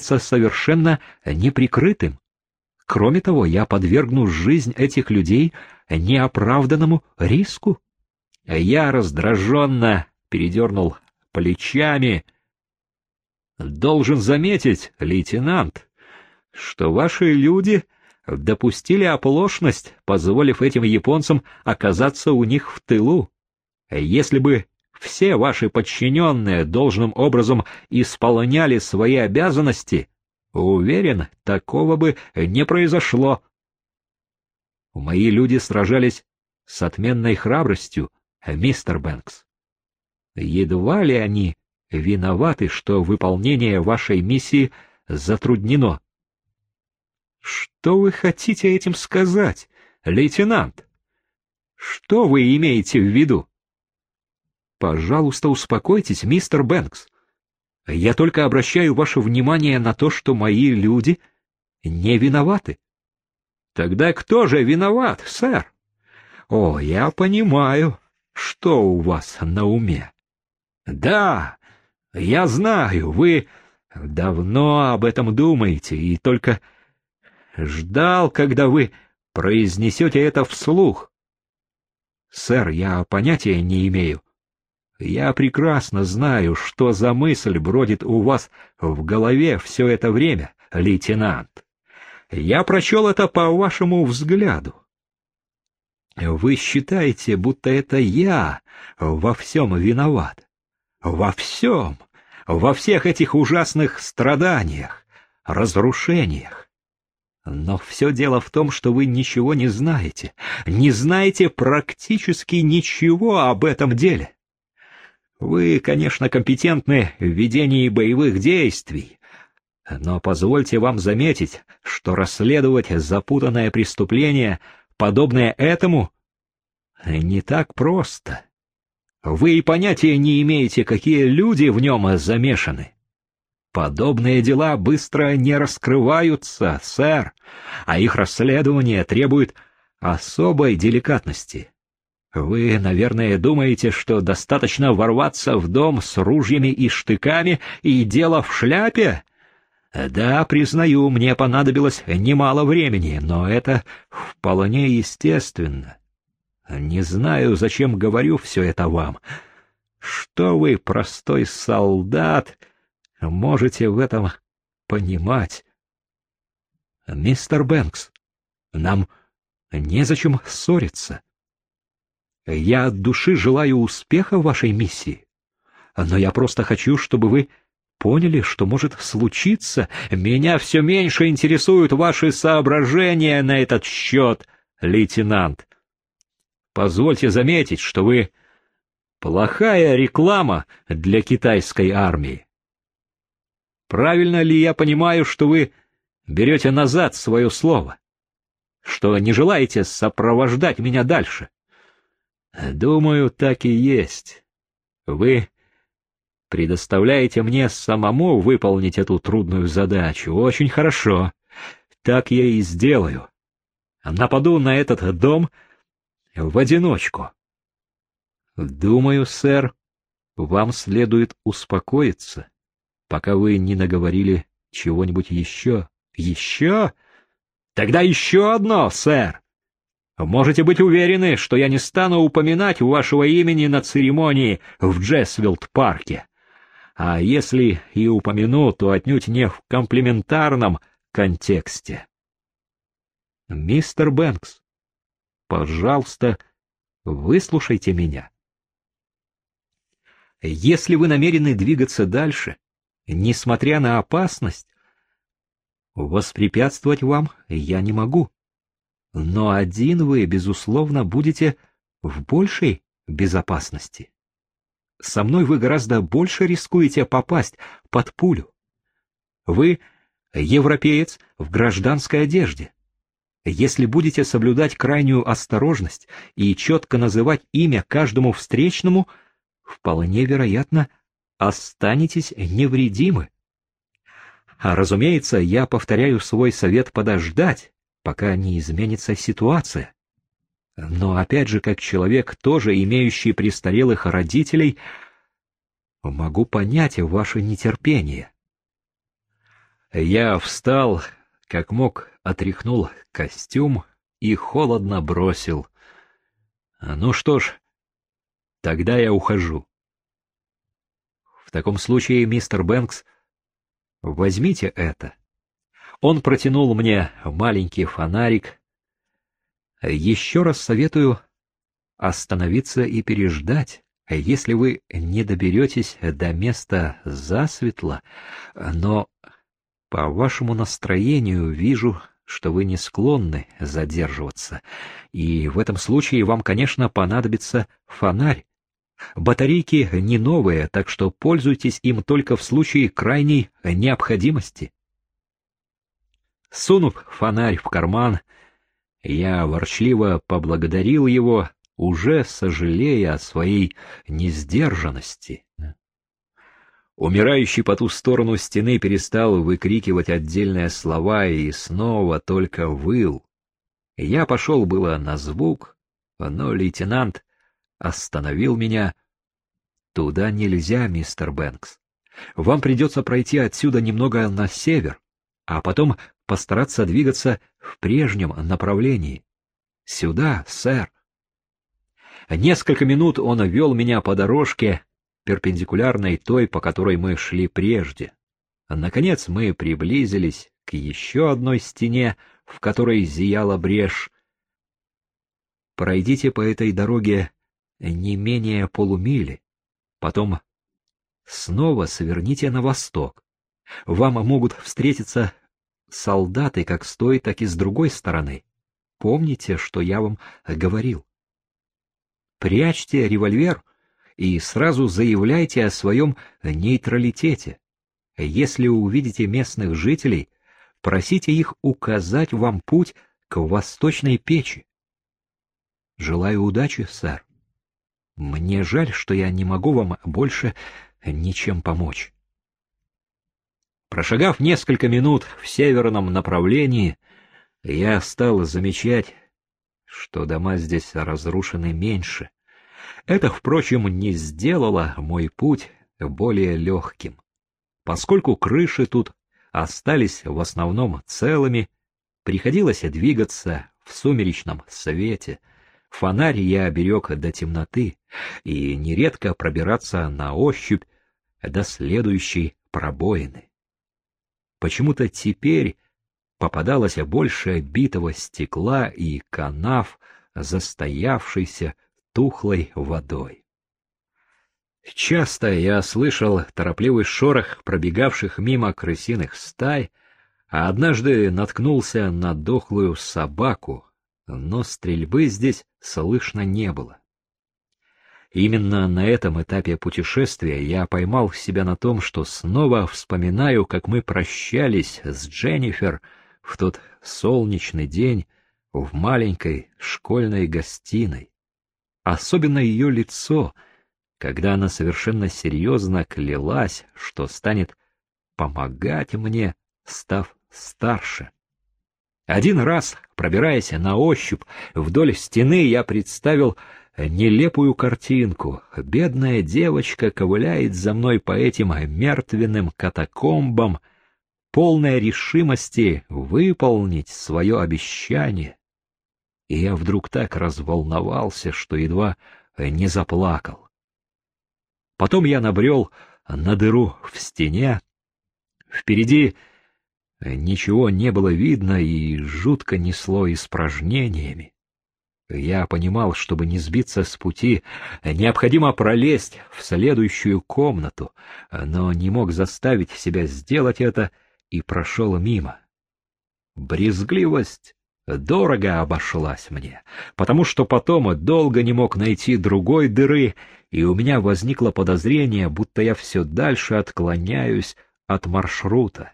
совершенно неприкрытым. Кроме того, я подвергну жизнь этих людей неоправданному риску. Я раздраженно передернул плечами. Должен заметить, лейтенант, что ваши люди допустили оплошность, позволив этим японцам оказаться у них в тылу. Если бы все ваши подчиненные должным образом исполняли свои обязанности, уверен, такого бы не произошло. Мои люди сражались с отменной храбростью, мистер Бэнкс. Едва ли они виноваты, что выполнение вашей миссии затруднено. Что вы хотите этим сказать, лейтенант? Что вы имеете в виду? Пожалуйста, успокойтесь, мистер Бэнкс. Я только обращаю ваше внимание на то, что мои люди не виноваты. Тогда кто же виноват, сэр? О, я понимаю, что у вас на уме. Да, я знаю, вы давно об этом думаете и только ждал, когда вы произнесете это вслух. Сэр, я понятия не имею. Я прекрасно знаю, что за мысль бродит у вас в голове все это время, лейтенант. Я прочел это по вашему взгляду. Вы считаете, будто это я во всем виноват. Во всем, во всех этих ужасных страданиях, разрушениях. Но все дело в том, что вы ничего не знаете, не знаете практически ничего об этом деле. Вы, конечно, компетентны в ведении боевых действий, но позвольте вам заметить, что расследовать запутанное преступление, подобное этому, не так просто. Вы и понятия не имеете, какие люди в нем замешаны. Подобные дела быстро не раскрываются, сэр, а их расследование требует особой деликатности. Вы, наверное, думаете, что достаточно ворваться в дом с ружьями и штыками и дело в шляпе? Да, признаю, мне понадобилось немало времени, но это вполне естественно. Не знаю, зачем говорю все это вам. Что вы, простой солдат, можете в этом понимать? Мистер Бэнкс, нам незачем ссориться. Я от души желаю успеха в вашей миссии. Но я просто хочу, чтобы вы поняли, что может случиться. Меня все меньше интересуют ваши соображения на этот счет, лейтенант. Позвольте заметить, что вы плохая реклама для китайской армии. Правильно ли я понимаю, что вы берете назад свое слово? Что не желаете сопровождать меня дальше? Думаю, так и есть. Вы предоставляете мне самому выполнить эту трудную задачу. Очень хорошо. Так я и сделаю. Нападу на этот дом в одиночку. Думаю, сэр, вам следует успокоиться, пока вы не наговорили чего-нибудь еще. Еще? Тогда еще одно, сэр. Можете быть уверены, что я не стану упоминать вашего имени на церемонии в Джессвилд-парке. А если и упомяну, то отнюдь не в комплиментарном контексте. Мистер Бэнкс, пожалуйста, выслушайте меня. Если вы намерены двигаться дальше, несмотря на опасность, воспрепятствовать вам я не могу. Но один вы, безусловно, будете в большей безопасности. Со мной вы гораздо больше рискуете попасть под пулю. Вы европеец в гражданской одежде. Если будете соблюдать крайнюю осторожность и четко называть имя каждому встречному, вполне вероятно, останетесь невредимы. А разумеется, я повторяю свой совет подождать, пока не изменится ситуация. Но опять же, как человек, тоже имеющий престарелых родителей, могу понять ваше нетерпение. Я встал, как мог, отряхнул костюм и холодно бросил. Ну что ж, тогда я ухожу. В таком случае, мистер Бэнкс, возьмите это. Он протянул мне маленький фонарик. Еще раз советую остановиться и переждать. Если вы не доберетесь до места засветло, но по вашему настроению вижу, что вы не склонны задерживаться, и в этом случае вам, конечно, понадобится фонарь. Батарейки не новые, так что пользуйтесь им только в случае крайней необходимости. Сунув фонарь в карман, я ворчливо поблагодарил его, уже сожалея о своей несдержанности. Умирающий по ту сторону стены перестал выкрикивать отдельные слова и снова только выл. Я пошел было на звук, но лейтенант остановил меня. «Туда нельзя, мистер Бэнкс. Вам придется пройти отсюда немного на север, а потом постараться двигаться в прежнем направлении. Сюда, сэр. Несколько минут он вел меня по дорожке, перпендикулярной той, по которой мы шли прежде. Наконец мы приблизились к еще одной стене, в которой зияла брешь. Пройдите по этой дороге не менее полумили, потом снова сверните на восток. Вам могут встретиться солдаты как с той, так и с другой стороны. Помните, что я вам говорил. Прячьте револьвер и сразу заявляйте о своем нейтралитете. Если увидите местных жителей, просите их указать вам путь к восточной печи. Желаю удачи, сэр. Мне жаль, что я не могу вам больше ничем помочь. Прошагав несколько минут в северном направлении, я стал замечать, что дома здесь разрушены меньше. Это, впрочем, не сделало мой путь более легким. Поскольку крыши тут остались в основном целыми, приходилось двигаться в сумеречном свете. Фонарь я оберег до темноты и нередко пробираться на ощупь до следующей пробоины. Почему-то теперь попадалось больше битого стекла и канав, застоявшейся тухлой водой. Часто я слышал торопливый шорох пробегавших мимо крысиных стай, а однажды наткнулся на дохлую собаку, но стрельбы здесь слышно не было. Именно на этом этапе путешествия я поймал себя на том, что снова вспоминаю, как мы прощались с Дженнифер в тот солнечный день в маленькой школьной гостиной. Особенно ее лицо, когда она совершенно серьезно клялась, что станет помогать мне, став старше. Один раз, пробираясь на ощупь вдоль стены, я представил нелепую картинку. Бедная девочка ковыляет за мной по этим мертвенным катакомбам, полная решимости выполнить свое обещание. И я вдруг так разволновался, что едва не заплакал. Потом я набрел на дыру в стене. Впереди ничего не было видно и жутко несло испражнениями. Я понимал, чтобы не сбиться с пути, необходимо пролезть в следующую комнату, но не мог заставить себя сделать это и прошел мимо. Брезгливость дорого обошлась мне, потому что потом долго не мог найти другой дыры, и у меня возникло подозрение, будто я все дальше отклоняюсь от маршрута.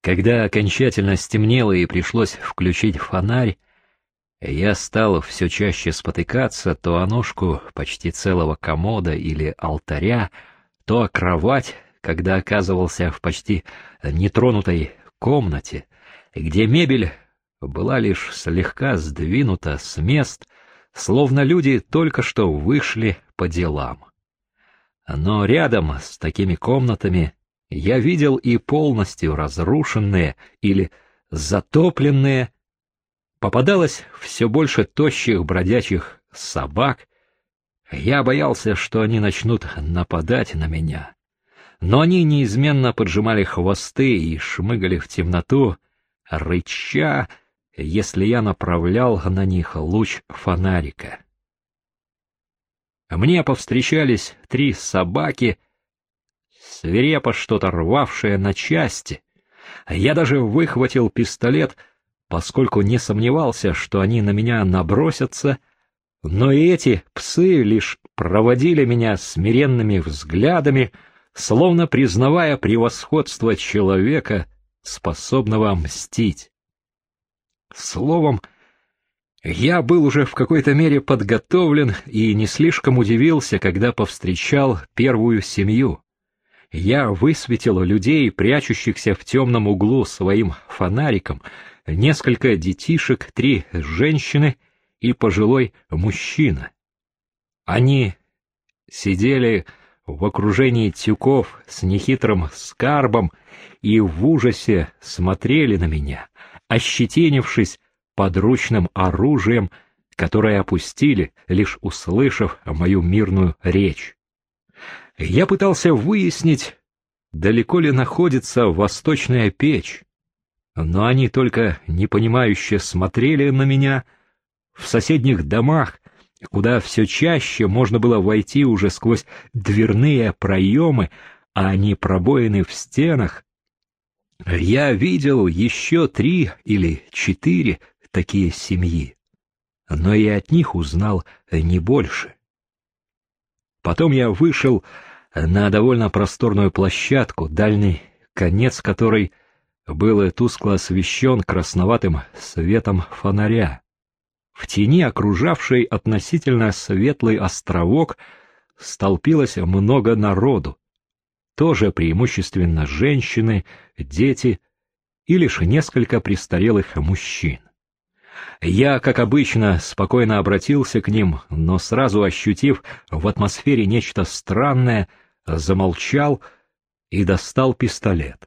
Когда окончательно стемнело и пришлось включить фонарь, я стал все чаще спотыкаться то о ножку почти целого комода или алтаря, то о кровать, когда оказывался в почти нетронутой комнате, где мебель была лишь слегка сдвинута с мест, словно люди только что вышли по делам. Но рядом с такими комнатами Я видел и полностью разрушенные или затопленные. Попадалось все больше тощих бродячих собак. Я боялся, что они начнут нападать на меня. Но они неизменно поджимали хвосты и шмыгали в темноту, рыча, если я направлял на них луч фонарика. Мне повстречались три собаки, свирепо что-то рвавшее на части. Я даже выхватил пистолет, поскольку не сомневался, что они на меня набросятся, но и эти псы лишь проводили меня смиренными взглядами, словно признавая превосходство человека, способного мстить. Словом, я был уже в какой-то мере подготовлен и не слишком удивился, когда повстречал первую семью. Я высветил людей, прячущихся в темном углу своим фонариком, несколько детишек, три женщины и пожилой мужчина. Они сидели в окружении тюков с нехитрым скарбом и в ужасе смотрели на меня, ощетинившись подручным оружием, которое опустили, лишь услышав мою мирную речь. Я пытался выяснить, далеко ли находится восточная печь, но они только непонимающе смотрели на меня. В соседних домах куда все чаще можно было войти уже сквозь дверные проемы, а не пробоины в стенах. Я видел еще три или четыре такие семьи, но и от них узнал не больше. Потом я вышел на довольно просторную площадку, дальний конец которой был тускло освещен красноватым светом фонаря. В тени, окружавшей относительно светлый островок, столпилось много народу, тоже преимущественно женщины, дети и лишь несколько престарелых мужчин. Я, как обычно, спокойно обратился к ним, но сразу ощутив в атмосфере нечто странное, замолчал и достал пистолет.